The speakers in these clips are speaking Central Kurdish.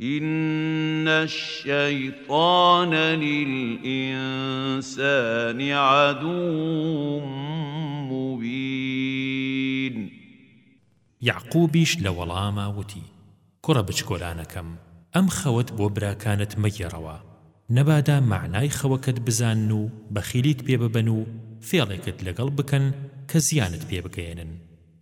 ان الشیطان للانسان عدو مبین یەعقوبیش لە وەڵاما وتی، کوڕە بچکۆلانەکەم، ئەم خەوەت بۆ براکانت مەگێڕەوە، نەبادا مەعنای خەوەکەت بزانن و بەخیلیت پێ ببەن و فێڵێکت لەگەڵ بکەن کە زیانت پێ بگەیەنن،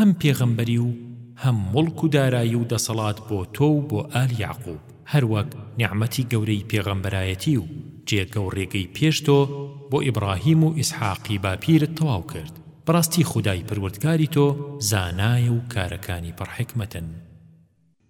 هەم پێغەمبەری و هەم موڵک و دارایی و دەسەڵات بۆ تۆ و بۆ ئال یەعقوب، هەروەک نیعمەتی گەورەی پێغەمبەرایەتی و جێگە و ڕێگەی پێش تۆ بۆ ئیبڕاهیم و ئیسحاقی باپیرت تەواو کرد، بەڕاستی خودای پەروەردگاری تۆ زانایە و کارەکانی پڕ حیکمەتن.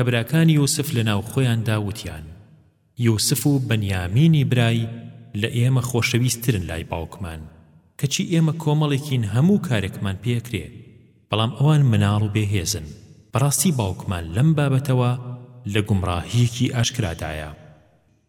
کە براکانی یوسف لە ناو خۆیاندا وتیان، یوسف و بنیامینی برای لە ئێمە خۆشەویستترن لای باوکمان، کەچی ئێمە کۆمەڵێکین هەموو کارێکمان پێ ئەکرێ، بەڵام ئەوان مناڵ و بێهێزن، بەڕاستی باوکمان لەم بابەتەوە لە گومڕاهییەکی ئاشکرادایە.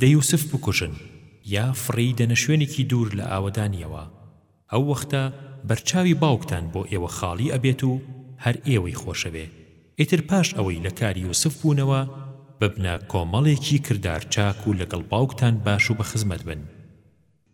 دە یوسف بکوژن یا فڕێی دەنە شوێنێکی دوور لە ئاوەدانیەوە ئەو وەختە بەرچاوی باوکتان بۆ ئێوە خاڵی ئەبێت و هەر ئێوەی خۆشەوێ ئیتر پاش ئەوەی لە کار یوسف بوونەوە ببنە کۆمەڵێکی کردار چاک و لەگەڵ باوکتان باش و بە خزمەت بن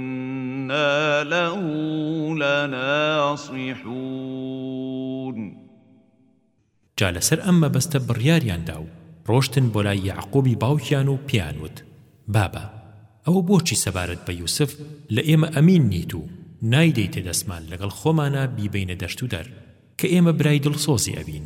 وَإِنَّا لَهُ لَنَاصِحُونَ جا لەسەر ئەم مەبەستە بڕیاریان دا و ڕۆشتن بۆ لای یەعقووبی باوکیان و پێیان وت، بابە! ئەوە بۆچی سەبارەت بە یووسف لە ئێمە ئەمین نیت و نایدەیتە دەستمان لەگەڵ خۆمانا بیبەینە دەشت و دەر، کە ئێمە برای دڵسۆزی ئەوین؟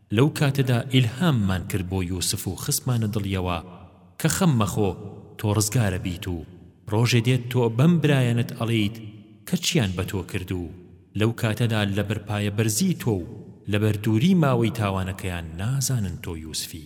لەو کاتەدا ئیلهاممان کرد بۆ یوسف و خستمانە دڵیەوە کە خەم مەخۆ تۆ ڕزگارە بیت و ڕۆژێ دێت تۆ بەم برایانەت ئەڵێیت کە چیان بە تۆ کرد و لەو کاتەدا لەبەر پایەبەرزی تۆ و لەبەر دووری ماوەی تاوانەکەیان نازانن تۆ یوسفی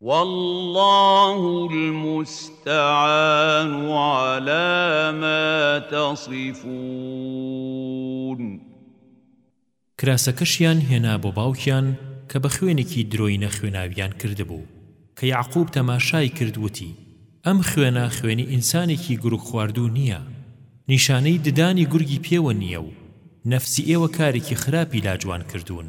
واللە المستعان علی ما تصفون. کراسەکەشیان هێنا بۆ باوکیان کە بە خوێنێکی درۆی نەخوێناویان کردبوو، کە یەعقوب تەماشای کرد وتی، ئەم خوێنە خوێنی ئینسانێکی گورگ خواردوو نییە، نیشانەی ددانی گورگی پێوە نییە و نەفسی ئێوە کارێکی خراپی لاجوان کردوون.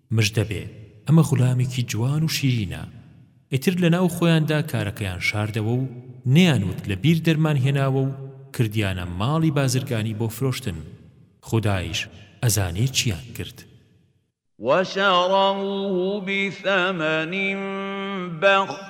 مژدە بێ ئەمە غولامێکی جوان و شیرینە ئیتر لەناو خۆیاندا کارەکەیان شاردەوە و نەیان وت لە بیر دەرمان هێناوە و کردیانە ماڵی بازرگانی بۆ فرۆشتن خودایش ئەزانێ چیان کرد. وشروه بثمن بخس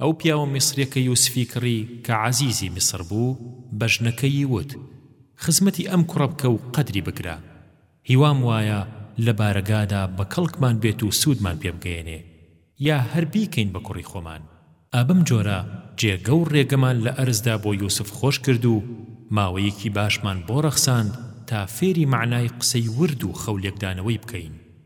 ئەو پیاوە میسریە کە یوسفی کڕی کە عەزیزی میسر بوو بە ژنەکەیی وت، خزمەتی ئەم کوڕە بکە و قەدری بگرە. هیوام وایە لە بارەگادا بە کەڵکمان بێت و سوودمان پێ بگەیەنێ. یا هەر بیکەین بە کوڕی خۆمان. ئا بەم جۆرە جێگە و ڕێگەمان لە ئەرزدا بۆ یوسف خۆش کرد و ماوەیەکی باشمان بۆ ڕەخساند تا فێری مەعنای قسەی ورد و خەو لێکدانەوەی بکەین.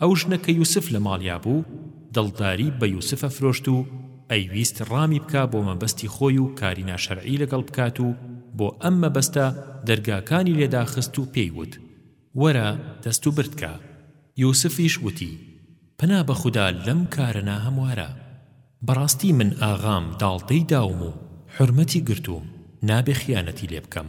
ئەو ژنە کە یوسف لە ماڵیا بوو دڵداری بە یوسف ئەفرۆشت و ئەیویست ڕامی بکا بۆ مەبەستی خۆی و کاری ناشەرعی لەگەڵ بکات و بۆ ئەم مەبەستە دەرگاکانی لێ داخست و پێی وت وەرە دەست و برد کە یوسفیش وتی پەنا بە خودا لەم کارە ناهەموارە بەڕاستی من ئاغام داڵدەی داوم و حورمەتی گرتووم نابێ خیانەتی لێ بکەم.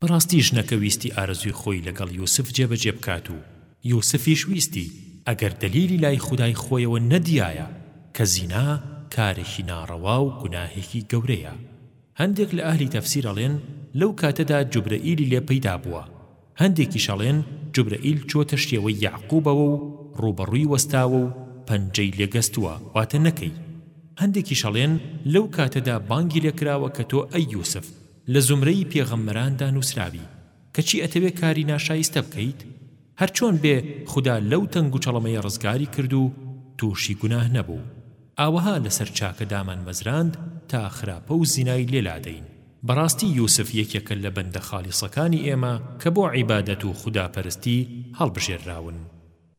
بەڕاستی ژنەکە ویستی ئارەزووی خۆی لەگەڵ یوسف جێبەجێ بکات و یوسفیش ویستی ئەگەر دەلیلی لای خودای خۆیەوە نەدیایە کە زینا کارێکی ناڕەوا و گوناهێکی گەورەیە هەندێک لە ئەهلی تەفسیر ئەڵێن لەو کاتەدا جوبرەئیلی لێ پەیدا بووە هەندێکیش ئەڵێن جوبرەئیل چووەتە شێوەی یەعقوبەوە و ڕووبەڕووی وەستاوە و پەنجەی لێ گەستووە واتە نەکەی هەندێکیش ئەڵێن لەو کاتەدا بانگی لێ کراوە کە تۆ ئەی یوسف لە زومرەی پێغەمبەراندا نوسرابی کەچی ئەتەوێ کاری ناشایستە بکەیت هەرچۆن بێ خودا لەو تەنگوچەڵەمەیە ڕزگاری کردو توشی گوناه نەبوو ئاوەها لەسەر چاکە دامانمەزراند تا خراپە و زینای لێ لادەین بەڕاستی یوسف یەکێکە لە بەندە خاڵیسەکانی ئێمە کە بۆ عیبادەت و خودا پەرستی هەڵبژێرراون.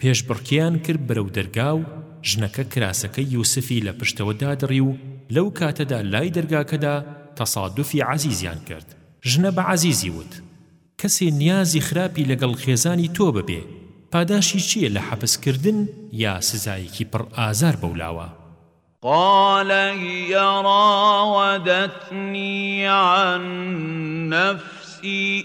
پێشبڕکێیان کرد بەرەو دەرگا و ژنەکە کراسەکەی یوسفی لە پشتەوە دادڕی و لەو کاتەدا لای دەرگاکەدا تەسادوفی عەزیزیان کرد ژنە بە عەزیزی وت کەسێ نیازی خراپی لەگەڵ خێزانی تۆ ببێ پاداشی چیە لە حەپس کردن یا سزایەکی پڕ ئازار بەولاوە. قال هي راودتني عن نفسي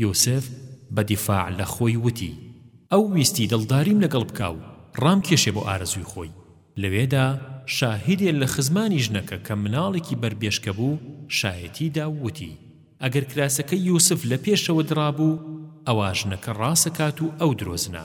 یوسف بە دیفاع لە خۆی وتی، ئەو ویستی دڵداریم لەگەڵ بکا و ڕامکێشێ بۆ ئارەزووی خۆی. لەوێدا شاهیدێ لە خزمانی ژنەکە کە مناڵێکی بەر بێشکە بوو شایەتی دا و وتی، ئەگەر کراسەکەی یوسف لە پێشەوە دڕابوو، ئەوا ژنەکە ڕاسەکات و ئەو درۆزنە.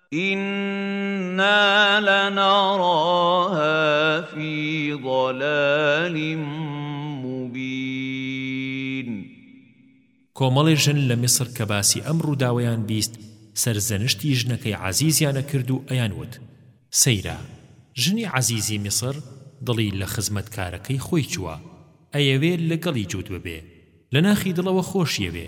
ئینا لەنەڕاها فی ضەلال موبین کۆمەڵێ ژن لە میسر کە باسی ئەم ڕووداوەیان بیست سەرزەنشتی ژنەکەی عەزیزیان ئەکرد و ئەیان وت سەیرە ژنی عەزیزی میسر دڵی لە خزمەتکارەکەی خۆی چووە ئەیەوێ لەگەڵی جووت ببێ لە ناخی دڵەوە خۆشیەوێ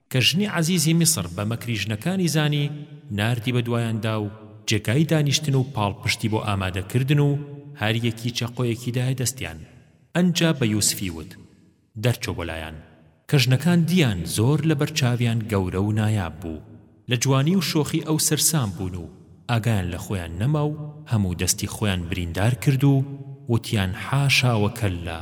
کە ژنی عەزیزی میسر بە مەکری ژنەکانی زانی، ناردی بە دوایاندا و جێگای دانیشتن و پاڵپشتی بۆ ئامادە کردن و هەر یەکی چەقۆیەکی دایە دەستیان. ئەنجا بە یوسفی وت، دەرچۆ بۆ لایان. کە ژنەکان دییان زۆر لە بەر چاویان گەورە و نایاب بوو، لە جوانی و شۆخی ئەو سەرسام بوون و ئاگایان لە خۆیان نەما و هەموو دەستی خۆیان بریندار کرد و وتیان حاشا و کەللا،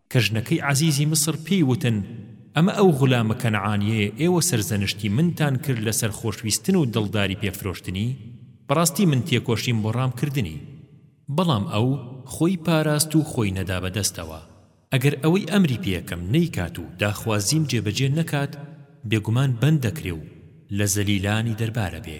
کە ژنەکەی عەزیزی میسر پێی وتن، ئەمە ئەو غولامە کەنعانییەیە ئێوە سەرزەنشتی منتان کرد لەسەر خۆشویستن و دڵداری پێ فرۆشتنی، بەڕاستی من تێکۆشیم بۆ ڕامکردنی. بەڵام ئەو خۆی پاراست و خۆی نەدا بە دەستەوە. ئەگەر ئەوەی ئەمری پێکەم نەیکات و داخوازیم جێبەجێ نەکات، بێگومان بەند دەکرێ و لە زەلیلانی دەربارەبێ.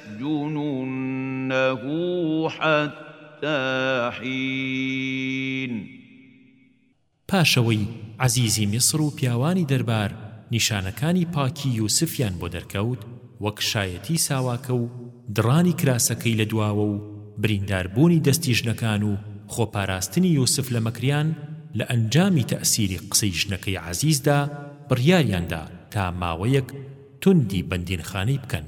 لَتَسْجُنُنَّهُ حَتَّى حِینٍ پاشئەوەی عەزیزی میسر و پیاوانی دەربار نیشانەکانی پاکی یوسفیان بۆ دەرکەوت وەک شایەتی ساواکە و دڕانی کراسەکەی لە دواوە و بریندار بوونی دەستی ژنەکان و خۆ پاراستنی یوسف لە مەکریان لە ئەنجامی تەئسیری قسەی ژنەکەی عەزیزدا بڕیاریاندا تا ماوەیەک توندی بەندینخانەی بکەن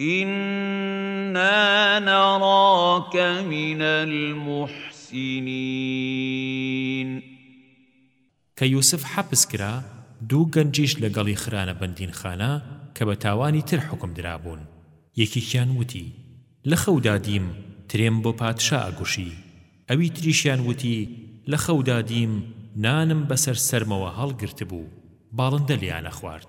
إنا نراک من المحسنین کە یوسف حەپس کرا دوو گەنجیش لەگەڵی خرانە بەندینخانە کە بە تاوانی تر حوکم درابوون یەکێکیان وتی لە خەودا دیم ترێم بۆ پادشا ئەگوشی ئەوی تریشیان وتی لە خەودا دیم نانم بەسەر سەرمەوە هەڵگرتبوو باڵندە لێیانەخوارد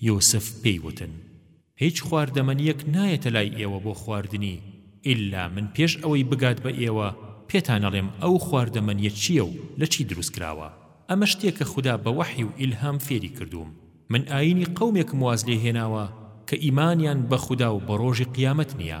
یوسف پێی وتن، هیچ خواردەمەنییەک نایەتە لای ئێوە بۆ خواردنی ئیللا من پێش ئەوەی بگات بە ئێوە پێتان ئەڵێم ئەو خواردەمەنییە چییە و لە چی دروست کراوە، ئەمە شتێکە خودا بە وەحی و ئیلهام فێری کردووم، من ئایینی قەومێکم واز لێ هێناوە کە ئیمانیان بە خودا و بە ڕۆژی قیامەت نییە.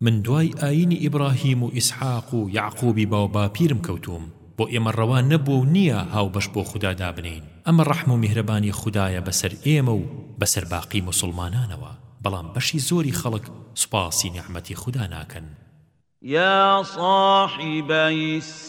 من دوای ئایینی ئیبڕاهیم و ئیسحاق و یەعقوبی باوباپیرم کەوتووم، بۆ ئێمە ڕەوا نەبووە و نییە هاوبەش بۆ خودا دابنێین، ئەمە ڕەحم و میهرەبانی خودایە بەسەر ئێمە و بەسەر باقی موسڵمانانەوە، بەڵام بەشی زۆری خەڵک سوپاسی نیعمەتی خودا ناکەن. یا صاحبی السجن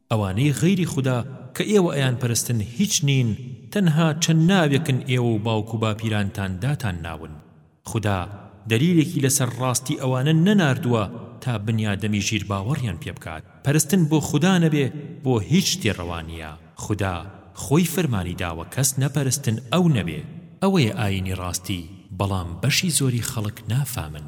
ئەوانەی غەیری خودا کە ئێوە ئەیانپەرستن هیچ نین تەنها چەند ناوێکن ئێوە و باوک و باپیرانتان داتان ناون خودا دەلیلێکی لەسەر ڕاستی ئەوانە نەناردووە تا بنیادەمی ژیر باوەڕیان پێ بکات پەرستن بۆ خودا نەبێ بۆ هیچ شتێ ڕەوا نیە خودا خۆی فەرمانی داوە کەس نەپەرستن ئەو نەبێ ئەوەیە ئاینی ڕاستی بەڵام بەشی زۆری خەڵک نافامن.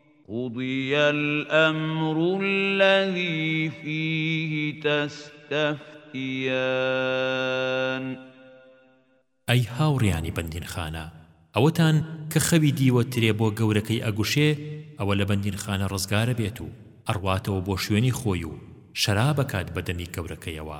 قضی الامر الذی فیه تستفتیان. ئەی هاوڕێیانی بەندینخانە ئەوەتان کە خەوی دیوە ترێ بۆ گەورەکەی ئەگوشێ ئەوە لە بەندینخانە ڕزگارەبێت و ئەڕواتەوە بۆ شوێنی خۆی و شەرابەکات بەدەمی گەورەکەیەوە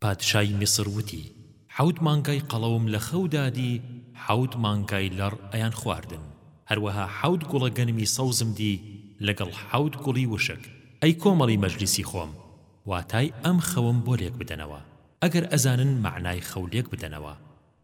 پادشای میسر وتی، حەوت مانگای قەڵەوم لە خەودا دی، حەوت مانگای لەڕ ئەیان خواردن، هەروەها حەوت گوڵە گەنمی سەوزم دی لەگەڵ حەوت گوڵی وشک، ئەی کۆمەڵی مەجلیسی خۆم، واتای ئەم خەوەم بۆ لێک بدەنەوە، ئەگەر ئەزانن مەعنای خەو لێک بدەنەوە.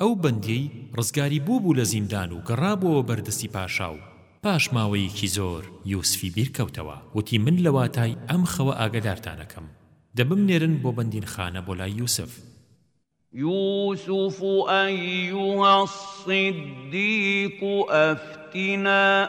ئەو بەندیەی ڕزگاری بوو بوو لە زیندان و گەڕابووەوە بەر دەستی پاشا و پاش ماوەیەکی زۆر یوسفی بیر کەوتەوە وتی من لە واتای ئەم خەوە ئاگەدارتان ئەکەم دە بمنێرن بۆ بەندینخانە بۆ لای یوسف. یوسف ایها الصدیق افتنا.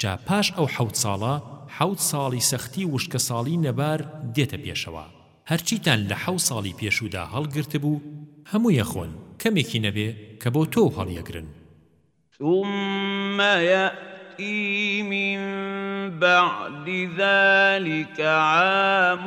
جا پاش ئەو حەوت ساڵە حەوت ساڵی سەختی وشکە ساڵی نەبار دێتە پێشەوە هەرچیتان لە حەوت ساڵی پێشوودا هەڵگرتبوو هەمووی ئەخۆن کەمێکی نەبێ کە بۆ تۆو هەڵیەگرن. ثم یأتی من بعد ذلک عام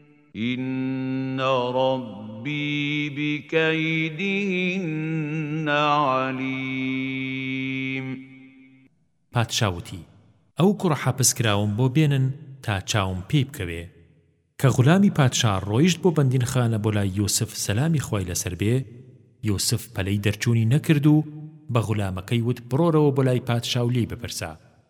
ان ربی بکیدهن علیم. پادشا وتی، ئەو کوڕە حەپسکراوەم بۆ بێنن تا چاوم پێی بکەوێ. کە غولامی پادشا ڕۆیشت بۆ بەندینخانە بۆ لای یوسف سەلامی خوای لەسەر بێ، یوسف پەلەی دەرچوونی نەکرد و بە غولامەکەی وت بڕۆرەوە بۆ لای پادشا و لێی بپرسە.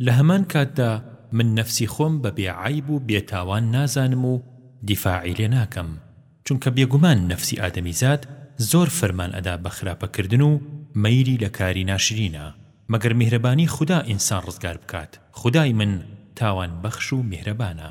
لە هەمان کاتدا من نەفسی خۆم بە بێ عەیب و بێ تاوان نازانم و دیفاعی لێ ناکەم چونکە بێگومان نەفسی ئادەمیزاد زۆر فەرمان ئەدا بە خراپە کردن و مەیلی لە کاری ناشرینە مەگەر میهرەبانی خودا ئینسان ڕزگار بکات خودای من تاوان بەخش و میهرەبانە.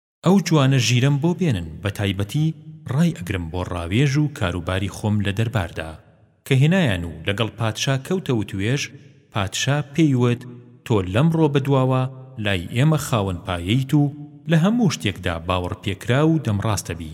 ئەو جوانە ژیرەم بۆ بێنن بەتایبەتی ڕای ئەگرم بۆ ڕاوێژ و کاروباری خۆم لە دەرباردا کە هێنایان و لەگەڵ پادشا کەوتە وتوێژ پادشا پێی وت تۆ لەمڕۆ بەدواوە لای ئێمە خاوەن پایەیت و لە هەموو شتێکدا باوەڕپێکراو و دەمڕاستەبی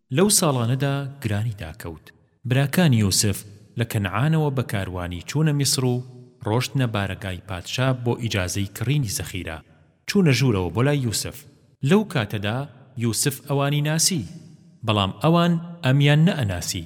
لەو ساڵانەدا گرانی داکەوت. براکانی یوسف لە کەنعانەوە بە کاروانی چوونە میسر و ڕۆشتنە بارەگای پادشا بۆ ئیجازەی کڕینی زەخیرە، چوونە ژوورەوە بۆ لای یوسف. لەو کاتەدا یوسف ئەوانی ناسی، بەڵام ئەوان ئەمیان نەئەناسی.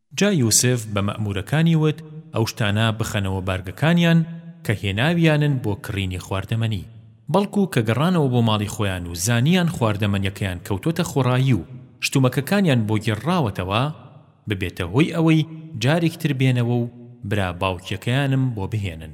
جا یوسف بە مەئموورەکانی وت، ئەو شتانە بخەنەوە بارگەکانیان کە هێناویانن بۆ کڕینی خواردەمەنی. بەڵکوو کە گەڕانەوە بۆ ماڵی خۆیان و زانییان خواردەمەنیەکەیان کەوتووەتە خۆڕایی و شتومەکەکانیان بۆ گێڕراوەتەوە، ببێتە هۆی ئەوەی جارێکی تر بێنەوە و برا باوکییەکەیانم بۆ بهێنن.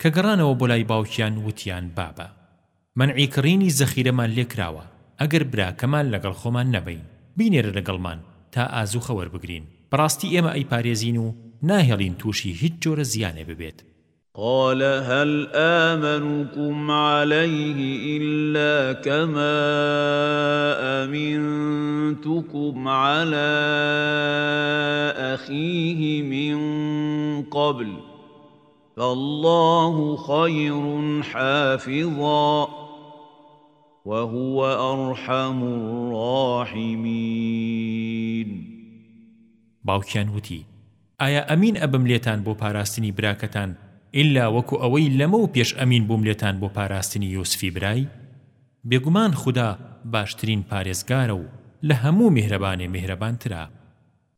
کە گەڕانەوە بۆ لای باوکیان وتیان بابە مەنعی کڕینی زەخیرەمان لێ کراوە ئەگەر براکەمان لەگەڵ خۆمان نەبەین بینێرە لەگەڵمان تا ئازووخە وەربگرین بەڕاستی ئێمە ئەیپارێزین و ناهێڵین تووشی هیچ جۆرە زیانێ ببێت. قال هل آمنکم علیه الا کما امنتکم علی اخیه من قبل. فاللە خیر حافظا وهو ارحم الراحمین باوکیان وتی، ئایا ئەمین ئەبم لێتان بۆ پاراستنی براکەتان ئیلا وەکو ئەوەی لەمە و پێش ئەمین بووم لێتان بۆ پاراستنی یوسفی برای؟ بێگومان خودا باشترین پارێزگارە و لە هەموو میهرەبانێ میهرەبانترە.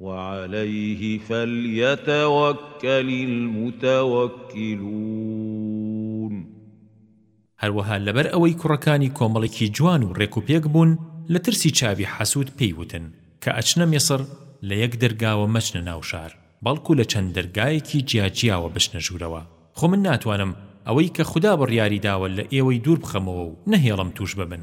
وعلیه فلیتوکل المتوکلون. هەروەها لەبەر ئەوەی کوڕەکانی کۆمەڵێکی جوان و ڕێک و پێک بوون لە ترسی چاوی حەسوود پێی وتن کە ئەچنە میسر لە یەک دەرگاوە مەچنە ناو شار بەڵکو لە چەند دەرگایەکی جیا جیاوە بچنە ژوورەوە خۆ من ناتوانم ئەوەی کە خودا بڕیاری داوە لە ئێوەی دوور بخەمەوە و نەهێڵم تووش ببن.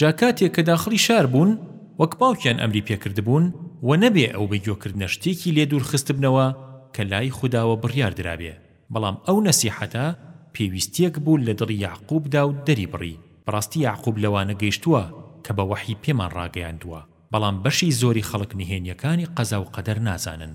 جا کاتێک کە داخڵی شار بوون وەک باوکیان ئەمری پێکردبوون و نەبێ ئەو بە گوێکردنە شتێکی لێ دوور خستبنەوە کە لای خوداوە بڕیار درابێ بەڵام ئەو نەسیحەتە پێویستیەک بوو لە دڵی یەعقوب دا و دەری بڕی بەڕاستی یەعقوب لەوانە گەیشتووە کە بە وەحی پێمان ڕاگەیاندووە بەڵام بەشی زۆری خەڵک نهێنیەکانی قەزا و قەدەر نازانن.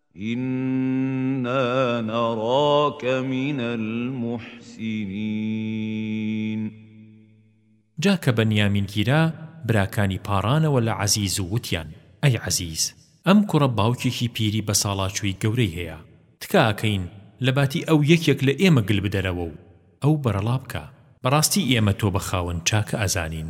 ئینا نەڕاک من المحسنین. جا کە بەنیامین گیرا براکانی پاڕانەوە لە عەزیز و وتیان، ئەی عەزیز، ئەم کوڕە باوکێکی پیری بەساڵاچووی گەورەی هەیە، تکاکەین لەباتی ئەو یەکێک لە ئێمە گل بدەرەوە و ئەو بەرەڵا بکە، بەڕاستی ئێمە تۆ بە خاوەن چاکە ئەزانین.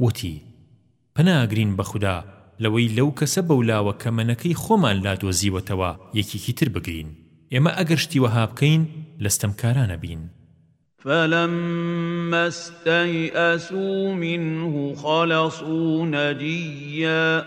وتی، پەناگرین بە خودا لەوەی لەو کەسە بەولاوە کە مەنەکەی خۆمان لا دۆزیوەتەوە یەکێکی تر بگرین، ئێمە ئەگەر شتی وەها بکەین لە ستەمکاران ئەبین. فلما استیئسوا منه خلصوا نجیا.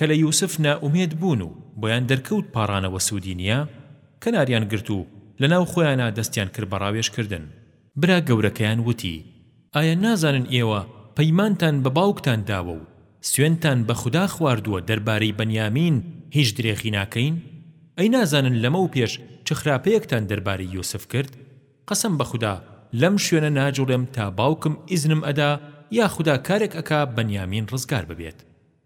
کە لە یوسف نائومێد بوون و بۆیان دەرکەوت پاڕانەوە سوودی نییە، کەناریان گرت و لەناو خۆیانا دەستیان کرد بە ڕاوێژ کردن. برا گەورەکەیان وتی، ئایا نازانن ئێوە پەیمانتان بە باوکتان داوە و سوێندتان بە خودا خواردووە دەربارەی بەنیامین هیچ درێغی ناکەین؟ ئەی نازانن لەمەو پێش چ خراپەیەکتان دەربارەی یوسف کرد؟ قەسەم بە خودا لەم شوێنە ناجوڵێم تا باوکم ئیزنم ئەدا یاخودا کارێک ئەکا بەنیامین ڕزگار ببێت.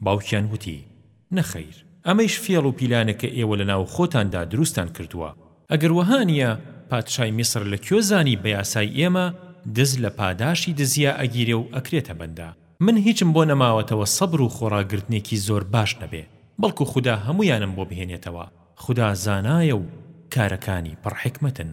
باوکیان وتی، نەخەیر، ئەمەیش فێڵ و پیلانە کە ئێوە لە ناو خۆتاندا دروستتان کردووە، ئەگەر وەها نییە پادشای میسر لە کوێ زانی بە یاسای ئێمە دز لە پاداشی دزیا ئەگیرێ و ئەکرێتە بەندە، من هیچم بۆ نەماوەتەوە سەبر و خۆڕاگرتنێکی زۆر باش نەبێ، بەڵکو خودا هەموویانم بۆ بهێنێتەوە، خودا زانایە و کارەکانی پڕ حیکمەتن.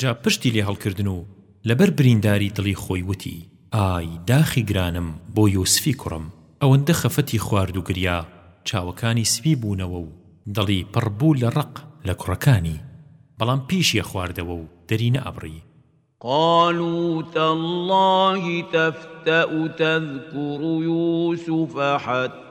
جا پشتی لێ هەڵکردن و لەبەر برینداری دڵی خۆی وتی، ئای داخی گرانم بۆ یوسفی کوڕم، ئەوەندە خەفەتی خوارد و گریا، چاوەکانی سپی بوونەوە و دڵی پڕ بوو لە ڕق لە کوڕەکانی، بەڵام پیشیە خواردەوە و دەری نەئەبڕی. قالوا تاللە تفتأ تذکر یوسف حتی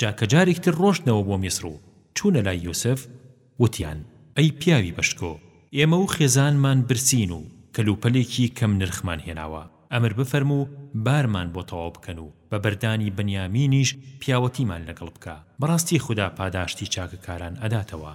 جا کە جارێکی تر ڕۆشتنەوە بۆ میسڕ و چوونە لای یوسف، وتیان، ئەی پیاوی بەشکۆ، ئێمە و خێزانمان برسین و کەلوپەلێکی کەم نرخمان هێناوە، ئەمر بفەرموو بارمان بۆ تەواو بکەن و بە بەردانی بنیامینیش پیاوەتیمان لەگەڵ بکە، بەڕاستی خودا پاداشتی چاکەکاران ئەداتەوە.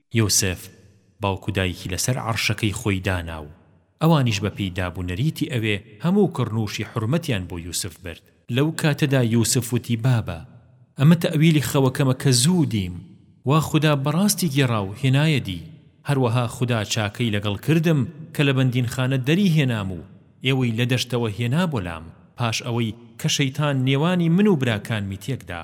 یوسف، باوک و دایکی لەسەر عەڕشەکەی خۆی دانا و ئەوانیش بە پێی داب و نەریتی ئەوێ هەموو کڕنووشی حورمەتیان بۆ یوسف برد. لەو کاتەدا یوسف وتی بابە، ئەمە تەئویلی خەوەکەمە کە زوو دیم، وا خودا بەڕاستی گێڕا و هێنایە دی، هەروەها خودا چاکەی لەگەڵ کردم کە لە بەندینخانە دەری هێنام و ئێوەی لە دەشتەوە هێنا بۆ لام، پاش ئەوەی کە شەیتان نێوانی من و براکانمی تێک دا.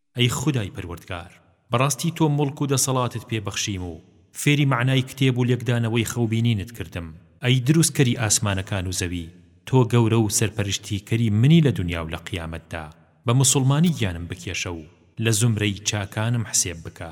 ئەی خودای پەروەردگار! بەڕاستی تۆ موڵک و دەسەڵاتت پێ بەخشیم و فێری مەعنای کتێب و لێکدانەوەی خەوبینینت کردم، ئەی دروستکەری ئاسمانەکان و زەوی، تۆ گەورە و سەرپەرشتیکەری منی لە دونیا و لە قیامەتدا، بە موسوڵمانی گیانم بکێشە و لە زومرەی چاکانم حسێب بکە.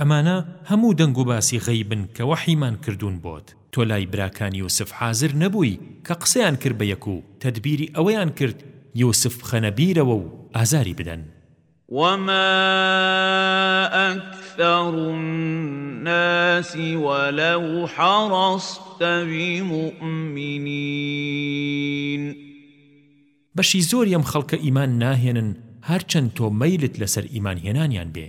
ئەمانە هەموو دەنگ و باسی غەیبن کە وەحیمان کردوون بۆت تۆ لای براکانی یوسف حازر نەبووی کە قسەیان کرد بە یەک و تەدبیری ئەوەیان کرد یوسف بخەنە بیرەوە و ئازاری بدەن. وما أكثر الناس ولو حرصت بمؤمنين. بەشی زۆری ئەم خەڵکە ئیمان ناهێنن هەرچەند تۆ مەیلت لەسەر ئیمان هێنانیان بێ.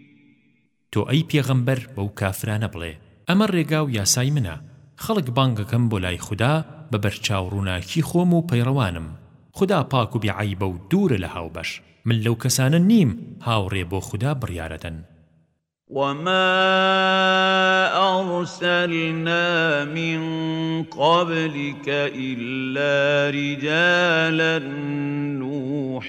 تۆ ئەی پێغەمبەر بەو کافرانە بڵێ، ئەمە ڕێگا و یاسای منە، خەڵک بانگەکەم بۆ لای خودا بە بەرچاو ڕووناکی خۆم و پەیڕەوانم، خودا پاک و بێ عەیبە و دوورە لە هاوبەش، من لەو کەسانە نیم هاوڕێ بۆ خودا بڕیارەدەن. وما ارسلنا من قبلک الا رجالا نوحی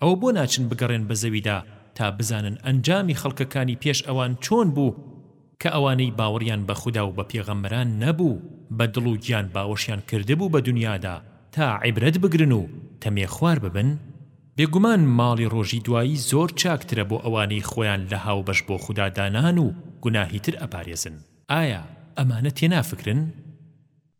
ئەوە بۆ ناچن بگەڕێن بە زەویدا تا بزانن ئەنجامی خەڵکەکانی پێش ئەوان چۆن بوو کە ئەوانەی باوەڕیان بە خودا و بە پێغەمبەران نەبوو بە دڵ و گیان باوەشیان کردبوو بە دونیادا تا عیبرەت بگرن و تەمێ خوار ببن؟ بێگومان ماڵی ڕۆژی دوایی زۆر چاکترە بۆ ئەوانەی خۆیان لە هاوبەش بۆ خودا دانان و گوناهی تر ئەپارێزن. ئایا ئەمانە تێنافکرن؟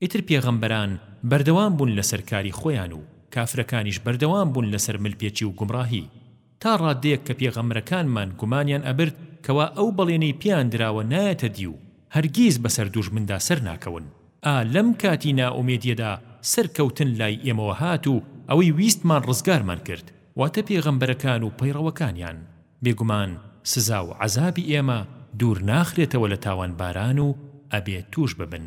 ئیتر پێغەمبەران بەردەوام بوون لەسەر کاری خۆیان و کافرەکانیش بەردەوام بوون لەسەر ملپێچی و گومڕاهی تا ڕاددەیەک کە پێغەمبرەکانمان گومانیان ئەبرد کەوا ئەو بەڵێنەی پێیان دراوە نایەتە دی و هەرگیز بەسەر دوژمندا سەر ناکەون ئا لەم کاتی نائومێدیەدا سەر کەوتن لای ئێمەوە هات و ئەوەی ویستمان ڕزگارمان کرد واتە پێغەمبەرەکان و پەیڕەوەکانیان بێگومان سزا و عەزابی ئێمە دوور ناخرێتەوە لە تاوانباران و ئەبێ تووش ببن.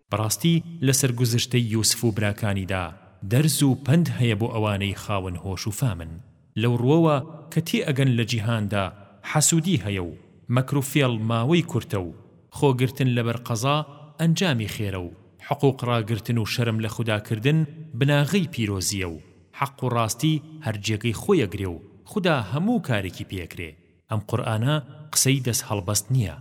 بەڕاستی لە سەرگوزشتەی یوسف و براکانیدا دەرس و پەند هەیە بۆ ئەوانەی خاوەن هۆش و فامن لەو ڕووەوە کە تێئەگەن لە جیهاندا حەسوودی هەیە و مەکر و فێڵ ماوەی کورتە و خۆ گرتن لەبەر قەزا ئەنجامی خێرە و حقوق ڕاگرتن و شەرم لە خودا کردن بناغەی پیرۆزییە و حەق و ڕاستی هەر جێگەی خۆی ئەگرێ و خودا هەموو کارێکی پێ ئەکرێ ئەم قورئانە قسەی دەست هەڵبەست نیە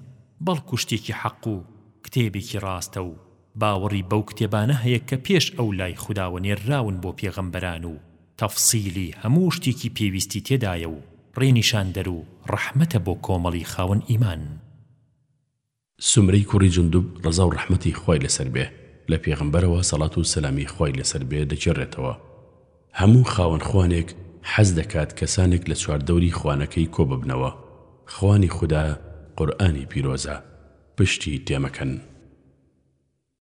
بەڵکو شتێکی حەق و کتێبێکی ڕاستە و باوەڕی بەو کتێبانە هەیە کە پێش ئەو لای خوداوە نێرراون بۆ پێغەمبەران و تەفسیلی هەموو شتێکی پێویستی تێدایە و ڕێنیشاندەر و ڕەحمەتە بۆ کۆمەڵی خاوەن ئیمان. سومرەی کوڕی جوندوب ڕەزاو ڕەحمەتی خوای لەسەر بێ لە پێغەمبەرەوە سەڵات و سەلامی خوای لەسەر بێ دەگێڕێتەوە، هەموو خاوەن خوانێک حەز دەکات کەسانێک لە چواردەوری خوانەکەی کۆببنەوە، خوانی خودا قورئانی پیرۆزە، پشتی تێمەکەن.